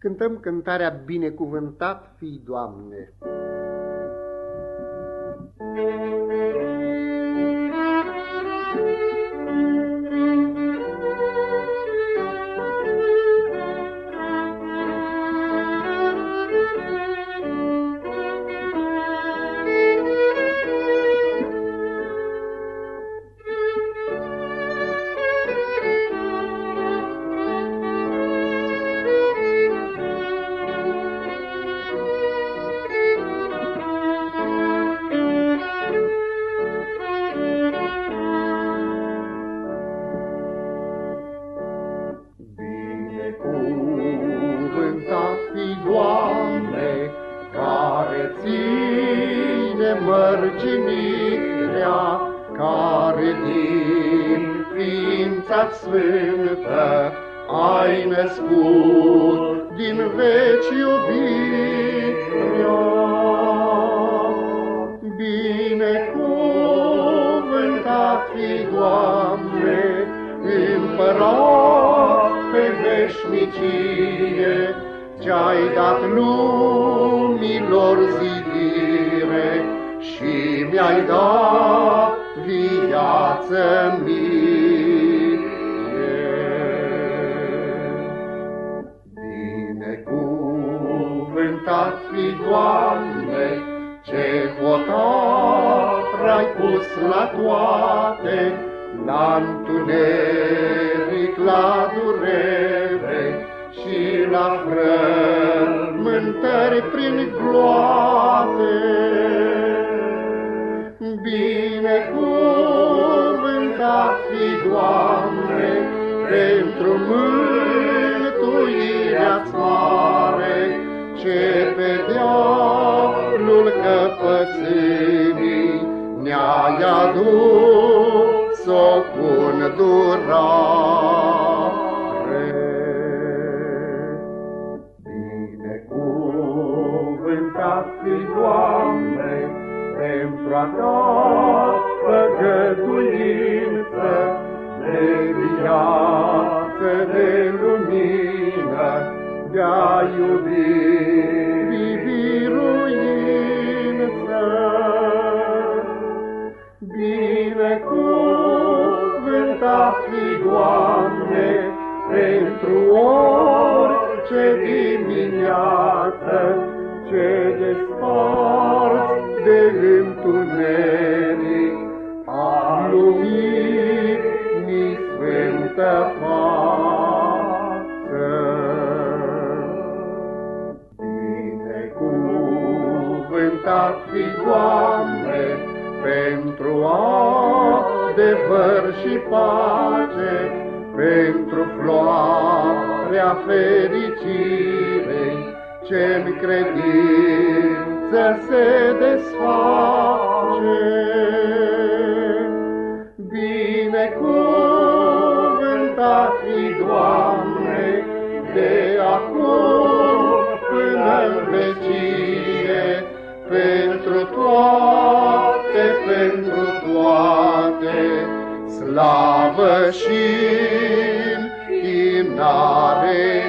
Cântăm cântarea Binecuvântat fii, Doamne! Doamne, care ține mărginirea, care din ființa sfântă ai născut din veci iubirea. Binecuvântat fi, Doamne, împărat pe veșnicie, ce-ai dat lumilor zidire și mi-ai dat viață mie. Binecuvântat fi, Doamne, ce hotar ai pus la toate, la întuneric, la durere, și la frământări prin gloate. Binecuvântat fi, Doamne, pentru mântuirea-ți mare, ce pe dealul căpățânii ne-ai adus-o cu fi, Doamne, pentru a Ta făgăduință de viață, de lumină, de-a iubi biruință. Binecuvântat fi, Doamne, pentru orice dimineață, Binecuvântat fi, Doamne, pentru adevăr și pace, pentru floarea fericirei, ce-n credință se desface. Binecuvântat toate, slavă și înare